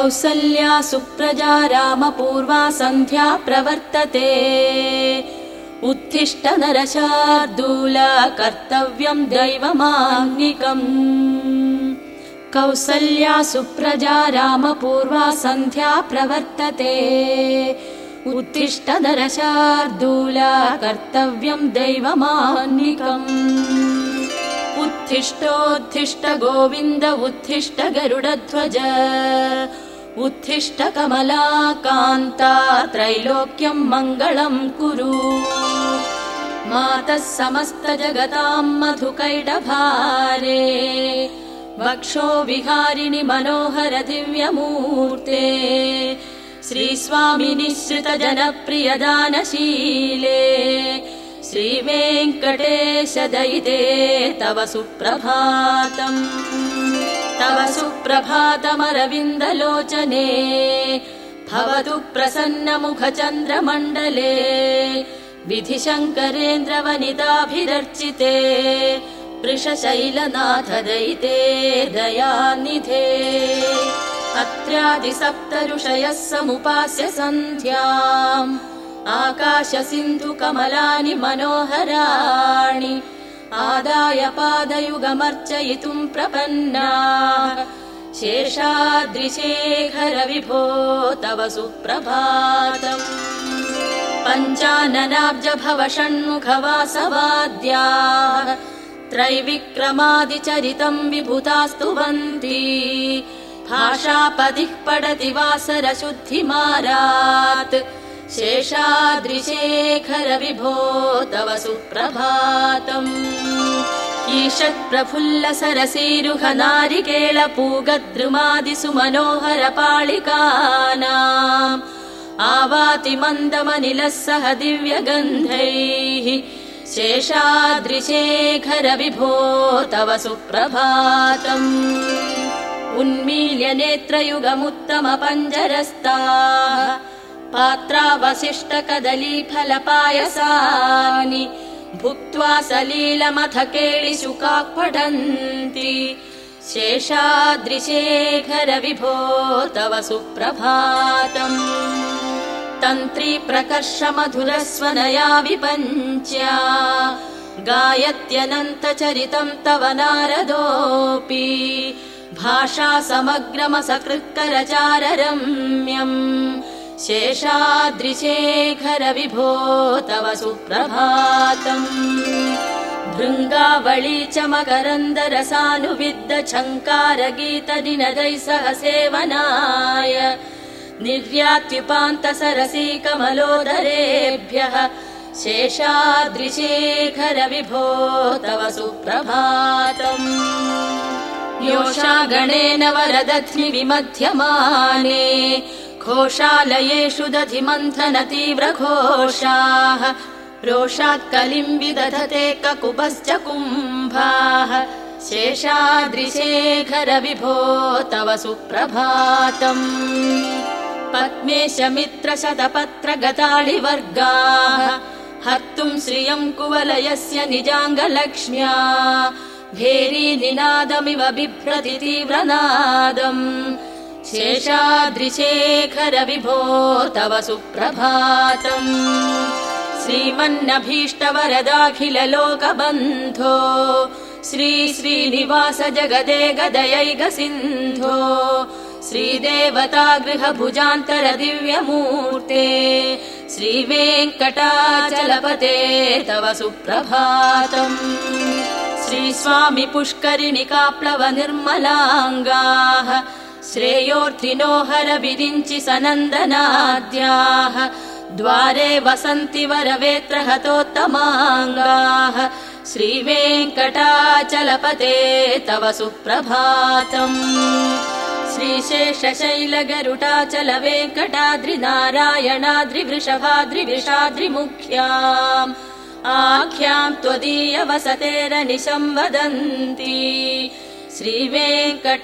कौसल्या सुप्रजा रामपूर्वा सन्ध्या प्रवर्तते। उत्तिष्ठ नरशार्दूल कर्तव्यम् दैवमाङ्निकम् कौसल्या सुप्रजा रामपूर्वा सन्ध्या प्रवर्तते। उत्तिष्ठ नरशार्दूल कर्तव्यम् दैवमान्निकम् उत्तिष्ठोत्थिष्ट गोविन्द उत्तिष्ठ गरुडध्वज उत्तिष्ठ कमलाकान्ता त्रैलोक्यम् मङ्गलम् कुरु। मातः समस्त जगताम् मधुकैडभारे वक्षो विहारिणि मनोहर दिव्यमूर्ते। श्रीस्वामि निःसृत जनप्रियदानशीले श्रीवेङ्कटेश दयिते तव सुप्रभातम् तव सुप्रभातमरविन्दलोचने भवतु प्रसन्नमुखचन्द्रमण्डले विधिशङ्करेन्द्रवनिताभिरर्चिते वृषशैलनाथ दयिते दयानिधे। ऋषयः समुपास्य सन्ध्याम् आकाश सिन्धु कमलानि मनोहराणि आदाय पादयुगमर्चयितुम् प्रपन्ना। शेषाद्रिशेखर विभो तव सुप्रभातम्। पञ्चाननाब्ज भव षण्मुखवासवाद्या त्रैविक्रमादिचरितम् विभुतास्तुवन्ति भाषापदिः पडति वासरशुद्धिमारात् शेषाद्रिशेखर विभो तव सुप्रभातम्। ईषत्प्रफुल्ल सरसीरुह नारिकेळ पूगद्रुमादिसु मनोहर पाळिकानाम् आवाति मन्दमनिलः सह दिव्यगन्धैः। शेषाद्रिशेखर विभो तव सुप्रभातम्। उन्मील्य नेत्रयुगमुत्तम पात्रावशिष्ट भुक्त्वा सलीलमथ केळिशुकाक्पठन्ति शेषाद्रिशेखर विभो तव सुप्रभातम्। तन्त्री प्रकर्ष मधुरस्वनया विपञ्च्या। गायत्यनन्तचरितम् तव नारदोऽपि। भाषा समग्रमसकृत्करचाररम्यम् शेषाद्रिशेखर विभो तव सुप्रभातम्। भृङ्गावळी च मकरन्दरसानुविद्ध छङ्कार गीतदिनदै सह सेवनाय निर्यात्युपान्त सरसी कमलोदरेभ्यः शेषाद्रिशेखर विभो तव सुप्रभातम्। योषा गणेन वरदध्नि विमध्यमाने घोषालयेषु दधि मन्थन तीव्र रोषात् कलिम् विदधते ककुपश्च कुम्भाः। शेषाद्रिशेखर विभो तव सुप्रभातम्। पद्मेश मित्र शतपत्र गताळिवर्गाः हर्तुम् श्रियम् कुवलयस्य निजाङ्गलक्ष्म्या। भेरी निनादमिव बिभ्रति तीव्रनादम् शेषाद्रिशेखर विभो तव सुप्रभातम्। श्रीमन्नभीष्टवरदाखिल लोकबन्धो श्री श्रीनिवास जगदे गदयैग सिन्धो श्रीदेवता गृहभुजान्तर दिव्यमूर्ते श्रीवेङ्कटाचलपते तव सुप्रभातम्। श्रीस्वामि पुष्करिणिकाप्लव निर्मलाङ्गाः श्रेयोर्थिनो हर सनन्दनाद्याः। द्वारे वसन्ति वरवेत्र हतोत्तमाङ्गाः श्रीवेङ्कटाचलपते तव सुप्रभातम्। श्रीशेषशैलगरुटाचल वेङ्कटाद्रिनारायणाद्रिवृषभाद्रिवृषाद्रिमुख्याम् आख्याम् त्वदीयवसतेरनिशम् वदन्ति श्रीवेङ्कटाचलपते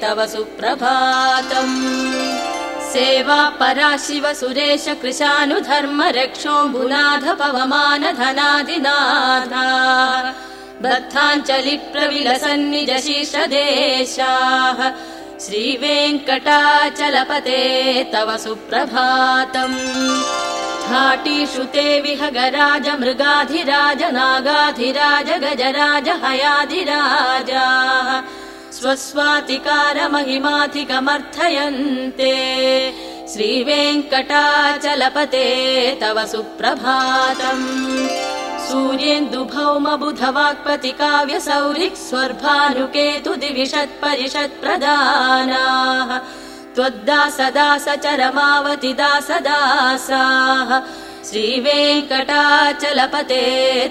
तव सुप्रभातम् सेवा परा शिव सुरेश कृशानुधर्म रक्षोऽम्बुनाथ पवमान धनादिनाथा बद्धाञ्जलि शीर्षदेशाः श्रीवेङ्कटाचलपते तव सुप्रभातम् घाटीषु ते विहगराज मृगाधिराज नागाधिराज गजराज हयाधिराजा स्वस्वातिकारमहिमाधिकमर्थयन्ते श्रीवेङ्कटाचलपते तव सुप्रभातम् सूर्येन्दुभौम बुधवाक्पति काव्य सौरिक् स्वर्भानुकेतु दिविशत् परिषत् प्रदानाः त्वद्दास दास चरमावति दास दासाः श्रीवेङ्कटाचलपते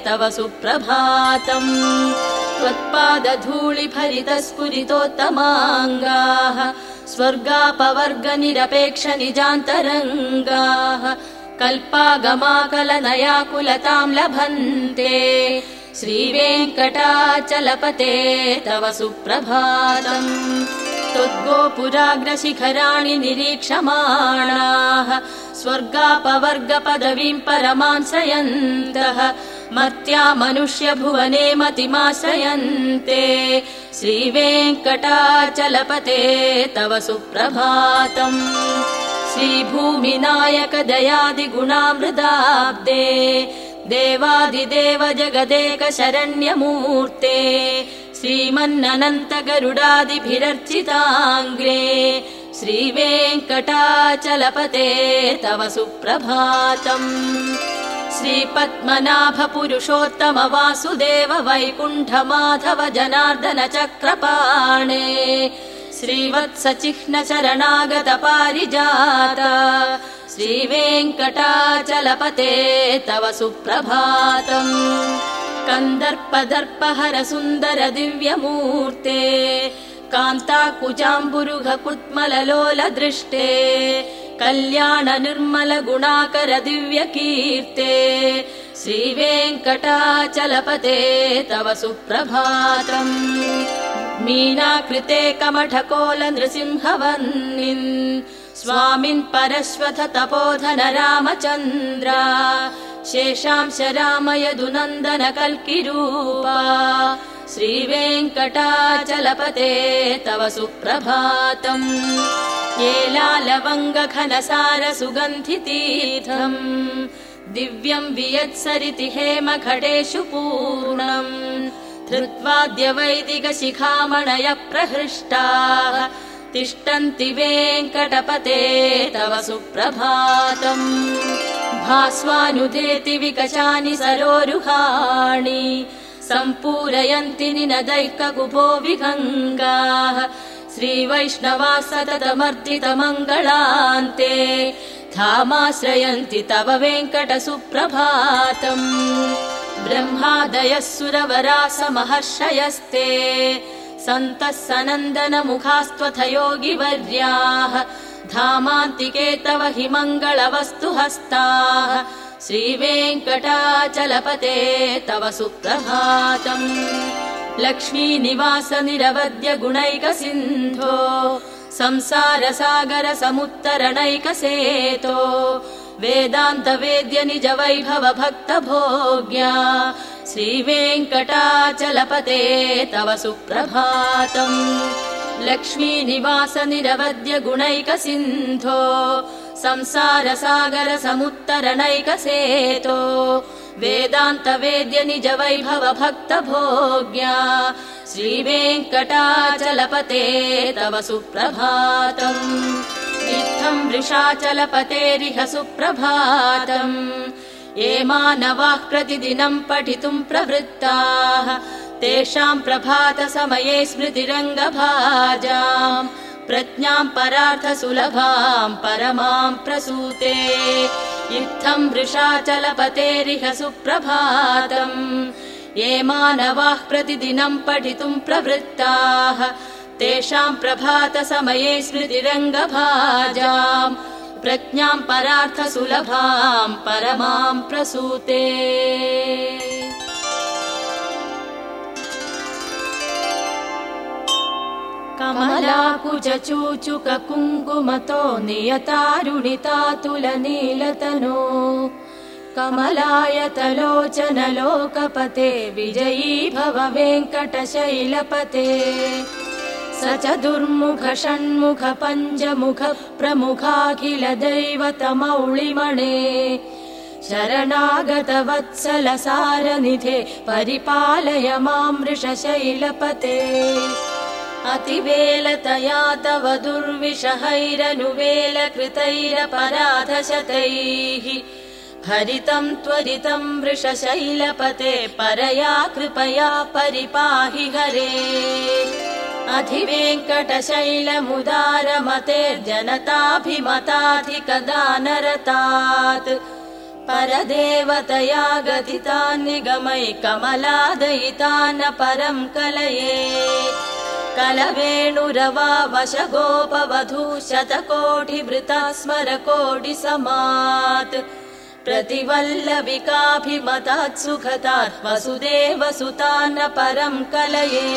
तव सुप्रभातम्। त्वत्पादधूलिभरितस्फुरितोत्तमाङ्गाः। स्वर्गापवर्ग निरपेक्ष निजान्तरङ्गाः कल्पागमाकलनयाकुलताम् लभन्ते। श्रीवेङ्कटाचलपते तव सुप्रभातम्। त्वद्गोपुराग्रशिखराणि निरीक्षमाणाः। स्वर्गापवर्गपदवीम् परमांसयन्तः मर्त्या मनुष्य भुवने मतिमाश्रयन्ते। श्रीवेङ्कटाचलपते तव सुप्रभातम् श्रीभूमिनायक दयादिगुणामृदाब्दे देवादिदेव जगदेक शरण्यमूर्ते श्रीमन्ननन्त गरुडादिभिरर्चिताङ्ग्रे श्रीवेङ्कटाचलपते तव सुप्रभातम्। श्रीपद्मनाभ पुरुषोत्तम वासुदेव वैकुण्ठ माधव जनार्दन चक्रपाणे श्रीवत्स चिह्न शरणागत पारिजात श्रीवेङ्कटाचलपते तव सुप्रभातम्। कन्दर्पदर्पहर सुन्दर दिव्यमूर्ते कान्ताकुजाम्बुरुघ कुत्मललोल दृष्टे कल्याण निर्मल गुणाकर दिव्य कीर्ते श्रीवेङ्कटाचलपते तव सुप्रभातम् मीनाकृते कमठकोल नृसिंहवन्निन् स्वामिन् परश्वथ तपोधन रामचन्द्र शेषांश रामयदुनन्दन कल्किरूपा श्रीवेङ्कटाचलपते तव सुप्रभातम्। येलालवङ्ग घनसार सुगन्धितीर्थम् दिव्यम् वियत्सरिति हेम घटेषु पूर्णम् धृत्वाद्य प्रहृष्टाः। तिष्ठन्ति वेङ्कटपते तव सुप्रभातम्। भास्वानुदेति विकचानि सरोरुहाणि। सम्पूरयन्ति निनदैकगुभो विगङ्गाः। श्रीवैष्णवा सततमर्दितमङ्गलान्ते धामाश्रयन्ति तव वेङ्कटसुप्रभातम् ब्रह्मादयः सुरवरास महर्षयस्ते सन्तः सनन्दन मुखास्त्वथ योगिवर्याः धामान्तिके तव हि मङ्गलवस्तु हस्ताः श्रीवेङ्कटाचलपते तव सुप्रभातम्। लक्ष्मीनिवास निरवद्य गुणैक वेदान्त वेद्य निज श्रीवेङ्कटाचलपते तव सुप्रभातम्। लक्ष्मीनिवास निरवद्य गुणैक सिन्धो संसार सागर समुत्तरणैक सेतो श्रीवेङ्कटाचलपते तव सुप्रभातम्। इत्थम् वृषाचलपतेरिह सुप्रभातम्। ये मानवाः प्रतिदिनम् पठितुम् प्रवृत्ताः तेषाम् प्रभात समये स्मृतिरङ्गभाजाम्। प्रज्ञाम् परार्थ सुलभाम् परमाम् प्रसूते। इत्थम् वृषाचलपतेरिह सुप्रभातम् ये मानवाः प्रतिदिनम् पठितुम् प्रवृत्ताः। तेषाम् प्रभात समये स्मृतिरङ्गभाजाम् प्रज्ञाम् परार्थ सुलभाम् परमाम् प्रसूते। कमलाकुज चूचुक कुङ्कुमतो कमलायतलोचन लोकपते विजयी भव वेङ्कटशैलपते स चतुर्मुख षण्मुख पञ्चमुख प्रमुखाखिल दैवतमौळिमणे शरणागतवत्सलसारनिधे परिपालय मां वृषशैलपते। अतिवेलतया तव दुर्विषहैरनुवेलकृतैरपराधशतैः हरितं त्वरितं वृषशैलपते परया कृपया परिपाहि हरे। अधिवेङ्कटशैलमुदारमतेर्जनताभिमताधिकदानरतात्। परदेवतया गतितान्निगमै कमलादयितान् परं कलये। कलवेणुरवा वशगोपवधू शतकोटिवृता स्मर कोटिसमात् प्रतिवल्लविकाभिमतात् सुखतात् वसुदेव सुतान्न परं कलये।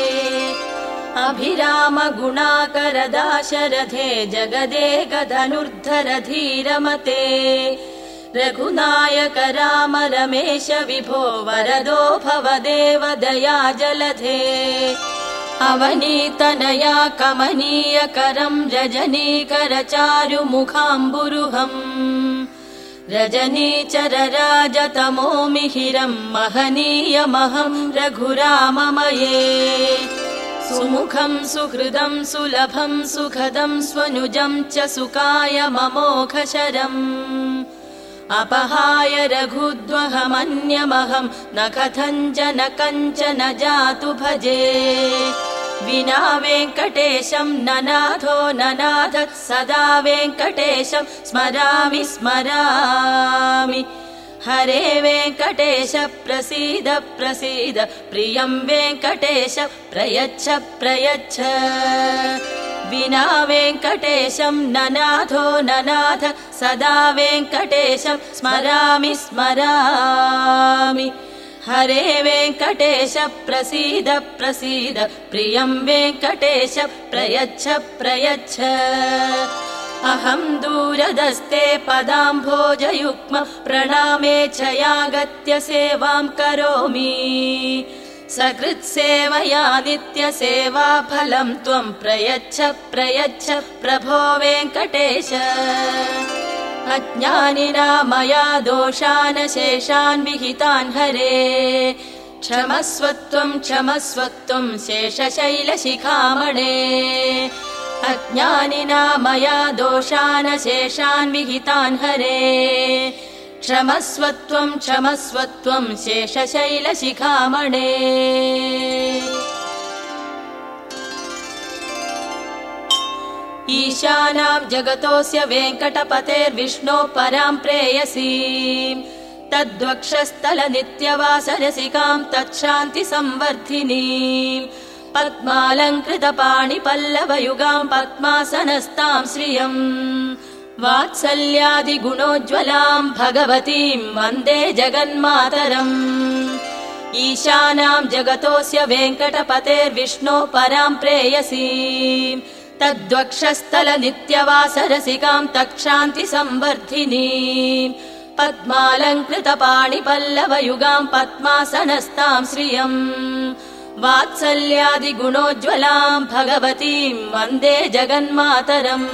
अभिराम गुणाकर दाशरथे जगदे गधनुर्धर धीरमते रघुनायक राम रमेश विभो वरदो भव देव दया जलधे अवनीतनया कमनीयकरं रजनीकर चारुमुखाम्बुरुहम् रजनीचरराजतमो मिहिरम् महनीयमहम् रघुराममये। सुमुखम् सुहृदम् सुलभम् सुखदम् स्वनुजम् च सुकाय ममोखशरम् अपहाय रघुद्वहमन्यमहम् न कथञ्चन कञ्चन जातु भजे विना वेङ्कटेशम् ननाथो ननाथ सदा वेङ्कटेशम् स्मरामि स्मरामि। हरे वेङ्कटेश प्रसीद प्रसीद प्रियम् वेङ्कटेश प्रयच्छ प्रयच्छ। विना वेङ्कटेशम् ननाथो ननाथ सदा वेङ्कटेशम् स्मरामि स्मरामि हरे वेङ्कटेश प्रसीद प्रसीद। प्रियम् वेङ्कटेश प्रयच्छ प्रयच्छ। अहम् दूरदस्ते पदाम्भोजयुग्म प्रणामे च यागत्य सेवाम् करोमि। सकृत्सेवया नित्यसेवा फलम् त्वम् प्रयच्छ प्रयच्छ प्रभो वेङ्कटेश अज्ञानिना मया दोषान् शेषान् विहितान् हरे। क्षमस्वत्वम् क्षमस्वत्वम् शेषशैलशिखामणे। अज्ञानिना मया दोषान् शेषान् विहितान् हरे। क्षमस्वत्वम् क्षमस्वत्वम् शेषशैलशिखामणे ईशानाम् जगतोऽस्य वेङ्कटपतेर्विष्णो पराम् प्रेयसी। तद्वक्षस्थल नित्यवासरसिकाम् संवर्धिनीम् पद्मालङ्कृतपाणिपल्लवयुगाम् पद्मासनस्ताम् श्रियम् वात्सल्यादिगुणोज्ज्वलाम् भगवतीम् वन्दे जगन्मातरम्। ईशानाम् जगतोऽस्य वेङ्कटपतेर्विष्णो पराम् प्रेयसी तद्वक्षस्थल नित्यवासरसिकाम् तक्षान्ति संवर्धिनी पद्मालङ्कृतपाणिपल्लवयुगाम् पद्मासनस्ताम् श्रियम् वात्सल्यादिगुणोज्ज्वलाम् भगवतीम् वन्दे जगन्मातरम्।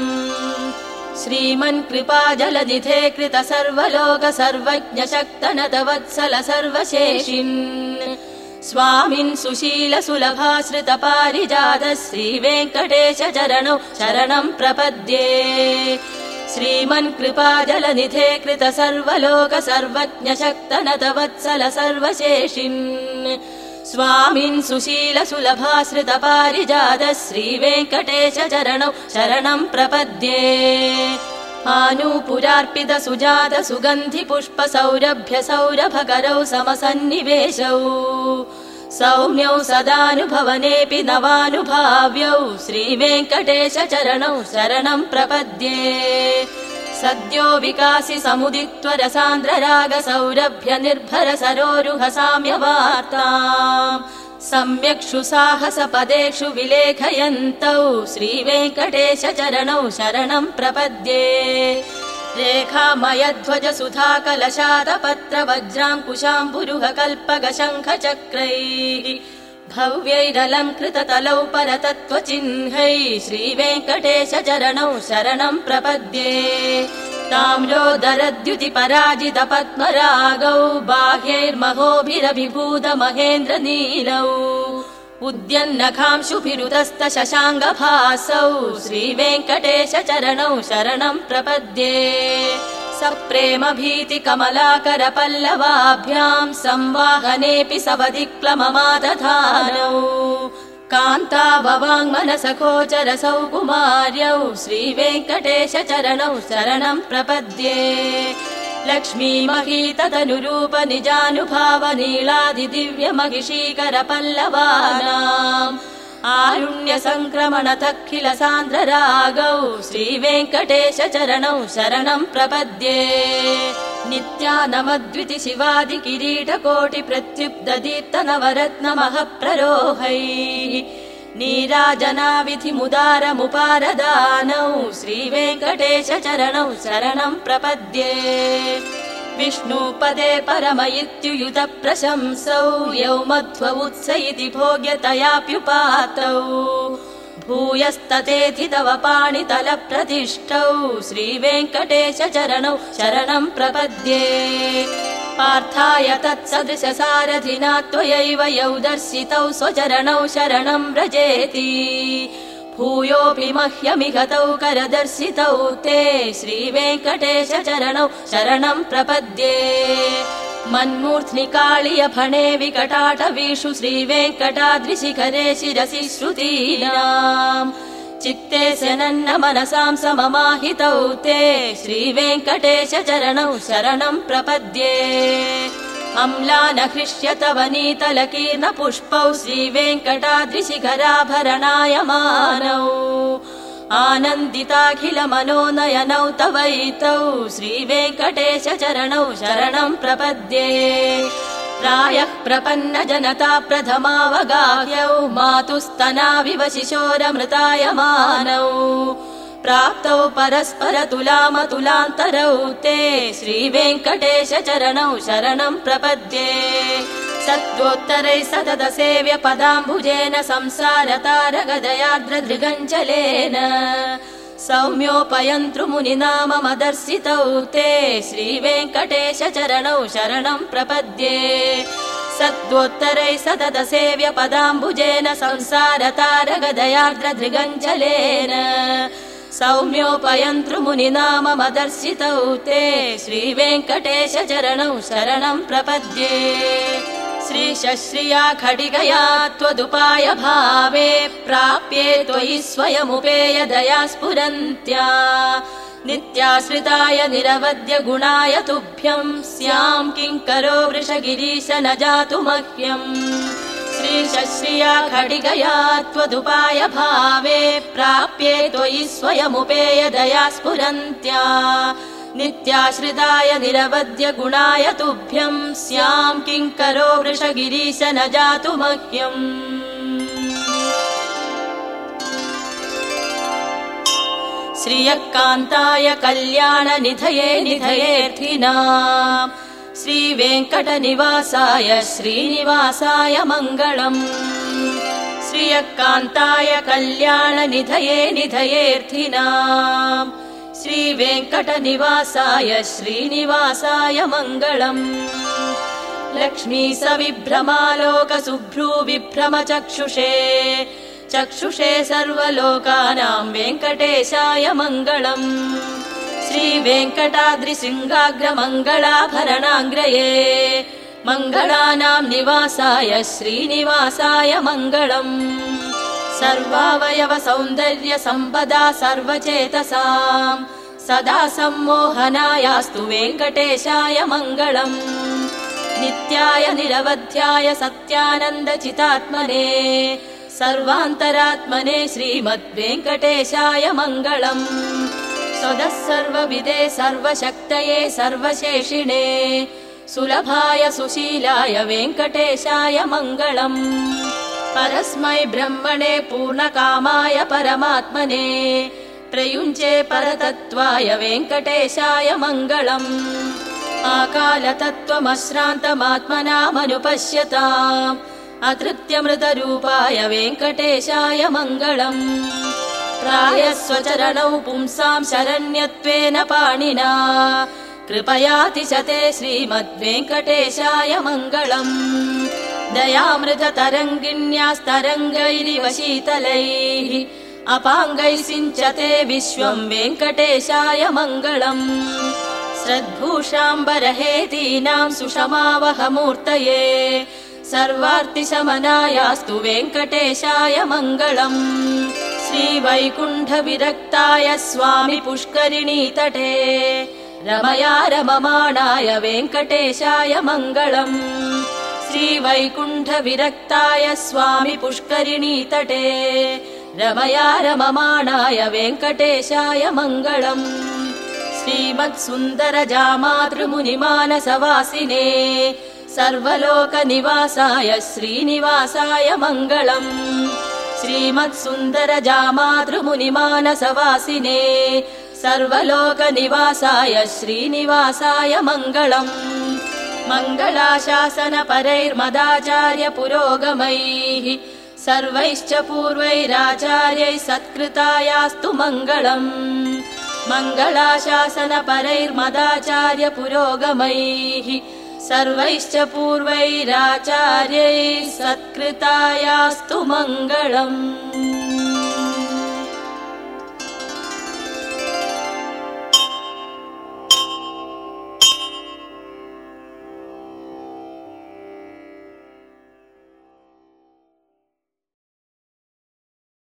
श्रीमन्कृपा जलनिधे कृत सर्वलोक सर्वज्ञ शक्तनत वत्सल सर्वशेषिन् स्वामिन् सुशील सुलभाश्रित पारिजात श्रीवेङ्कटेश चरणौ शरणम् प्रपद्ये। श्रीमन्कृपा जलनिधे कृत सर्वलोक सर्वज्ञ शक्तनत वत्सल सर्वशेषिन् स्वामिन् सुशील सुलभाश्रित पारिजात श्रीवेङ्कटेश चरणौ शरणम् प्रपद्ये आनूपुरार्पित सुजात सुगन्धि पुष्प सौरभ्य सौरभकरौ समसन्निवेशौ। सौम्यौ सदानुभवनेऽपि नवानुभाव्यौ। श्रीवेङ्कटेश चरणौ शरणम् प्रपद्ये। सद्यो विकासि सान्द्र राग सौरभ्य निर्भर सरोरुह साम्यवार्ता सम्यक्षु साहस पदेषु विलेखयन्तौ श्रीवेङ्कटेश चरणौ शरणम् प्रपद्ये। रेखामयध्वज सुधा कलशात पत्र वज्राङ्कुशाम्बुरुह परतत्त्वचिह्नै श्रीवेङ्कटेश चरणौ शरणम् प्रपद्ये ताम्रोदरद्युतिपराजित पद्मरागौ बाह्यैर्महोभिरभिभूत महेन्द्र नीलौ उद्यन्नखांशुभिरुदस्त शशाङ्गभासौ श्रीवेङ्कटेश चरणौ शरणम् प्रपद्ये। सप्रेम भीति कमलाकर पल्लवाभ्याम् संवाहनेऽपि सवधिक्लममादधानौ कान्ता भवाङ्मनसखोचरसौ कुमार्यौ श्रीवेङ्कटेश चरणौ शरणम् प्रपद्ये। लक्ष्मी मही तदनुरूप निजानुभाव नीलादिदिव्य महिषीकर पल्लवानाम् आरुण्य सङ्क्रमणतखिल सान्द्र रागौ श्रीवेङ्कटेश चरणौ शरणम् प्रपद्ये नित्यानमद्विति शिवादि किरीटकोटि प्रत्युप्त दीप्त नवरत्नमः प्ररोहैः नीराजनाविधिमुदारमुपारदानौ श्रीवेङ्कटेश चरणौ शरणम् प्रपद्ये। विष्णुपदे परम इत्युयुत प्रशंसौ यौ मध्व उत्स इति भोग्यतयाप्युपातौ भूयस्ततेति तव पाणितलप्रतिष्ठौ श्रीवेङ्कटेश चरणौ शरणम् प्रपद्ये। पार्थाय तत्सदृशसारथिना त्वयैव यौ दर्शितौ स्वचरणौ शरणम् व्रजेति। भूयोऽपि मह्यमिगतौ करदर्शितौ ते श्रीवेङ्कटेश चरणौ शरणम् प्रपद्ये मन्मूर्ध्नि विकटाटवीषु श्रीवेङ्कटाद्रिशिखरे शिरसि श्रुतीनाम्। चित्ते सनन्न मनसां सममाहितौ ते श्रीवेङ्कटेश चरणौ शरणम् प्रपद्ये। अम्लान हृष्य तव नीतलकीर्न पुष्पौ श्रीवेङ्कटाद्रिशिखराभरणायमानौ आनन्दिताखिल मनोनयनौ तवैतौ श्रीवेङ्कटेश चरणौ शरणम् प्रपद्ये। प्रायः प्रपन्न जनता प्रथमावगाह्यौ मातुस्तनाविव शिशोरमृतायमानौ। प्राप्तौ परस्पर तुलामतुलान्तरौ ते श्रीवेङ्कटेश चरणौ शरणम् प्रपद्ये सत्त्वोत्तरै सतत सेव्य पदाम्बुजेन संसारतारगदयार्द्रदृगञ्चलेन सौम्योपयन्तृमुनिनाममदर्शितौ ते श्रीवेङ्कटेश चरणौ शरणम् प्रपद्ये सत्त्वोत्तरै सतत सेव्य पदाम्बुजेन संसारतारगदयार्द्रदृगञ्चलेन सौम्योपयन्तृमुनिनाममदर्शितौ ते श्रीवेङ्कटेश चरणौ शरणम् प्रपद्ये श्रीशश्रिया खडिगया त्वदुपाय भावे प्राप्ये त्वयि स्वयमुपेय दया स्फुरन्त्या। नित्याश्रिताय निरवद्य गुणाय तुभ्यम् स्याम् किङ्करो वृषगिरीश न जातु मह्यम् श्रीशश्रिया खडिगया त्वदुपाय भावे प्राप्ये त्वयि स्वयमुपेय दया स्फुरन्त्या नित्याश्रिताय निरवद्य गुणाय तुभ्यम् स्याम् किङ्करो वृषगिरीश न जातु मह्यम्। श्रियः कान्ताय कल्याणनिधये निधयेऽर्थिना श्रीवेङ्कटनिवासाय श्रीनिवासाय मङ्गलम्। श्रियः कान्ताय कल्याणनिधये निधयेऽर्थिना श्रीवेङ्कटनिवासाय श्रीनिवासाय मङ्गलम्। लक्ष्मी विभ्रम चक्षुषे सर्वलोकानाम् वेङ्कटेशाय मङ्गलम्। श्रीवेङ्कटाद्रिसिंहाग्रमङ्गलाभरणाङ्ग्रये मङ्गलानाम् निवासाय श्रीनिवासाय मङ्गलम् सर्वावयव सौन्दर्य सम्पदा सर्वचेतसाम्। सदा सम्मोहनायास्तु वेङ्कटेशाय मङ्गलम्। नित्याय निरवध्याय सत्यानन्दचितात्मने। सर्वान्तरात्मने श्रीमद्वेङ्कटेशाय मङ्गलम्। स्वदः सर्वविदे सर्वशक्तये सर्वशेषिणे। सुलभाय सुशीलाय वेङ्कटेशाय मङ्गलम् परस्मै ब्रह्मणे पूर्णकामाय परमात्मने प्रयुञ्चे परतत्त्वाय वेङ्कटेशाय मङ्गलम् आकालतत्त्वमश्रान्तमात्मनामनुपश्यता अतृप्त्यमृतरूपाय वेङ्कटेशाय मङ्गलम् प्रायः स्वचरणौ पुंसाम् शरण्यत्वेन पाणिना कृपयातिशते श्रीमद्वेङ्कटेशाय मङ्गलम् दयामृततरङ्गिन्यास्तरङ्गैरिव शीतलैः अपाङ्गैः सिञ्चते विश्वम् वेङ्कटेशाय मङ्गलम् श्रद्भूषाम्बरहेतीनाम् सुषमावहमूर्तये सर्वार्तिशमनायास्तु वेङ्कटेशाय मङ्गलम् श्रीवैकुण्ठविरक्ताय स्वामि पुष्करिणीतटे रमया रममाणाय वेङ्कटेशाय मङ्गलम्। श्रीवैकुण्ठविरक्ताय स्वामि पुष्करिणीतटे रमया रममाणाय वेङ्कटेशाय मङ्गलम्। श्रीमत्सुन्दरजामातृमुनिमानसवासिने सर्वलोकनिवासाय श्रीनिवासाय मङ्गलम्। श्रीमत्सुन्दरजामातृमुनिमानसवासिने सर्वलोकनिवासाय श्रीनिवासाय मङ्गलम् मङ्गलाशासनपरैर्मदाचार्य पुरोगमैः सर्वैश्च पूर्वैराचार्यैः सत्कृतायास्तु मङ्गलम् मङ्गलाशासनपरैर्मदाचार्य पुरोगमैः सर्वैश्च पूर्वैराचार्यैः सत्कृतायास्तु मङ्गलम्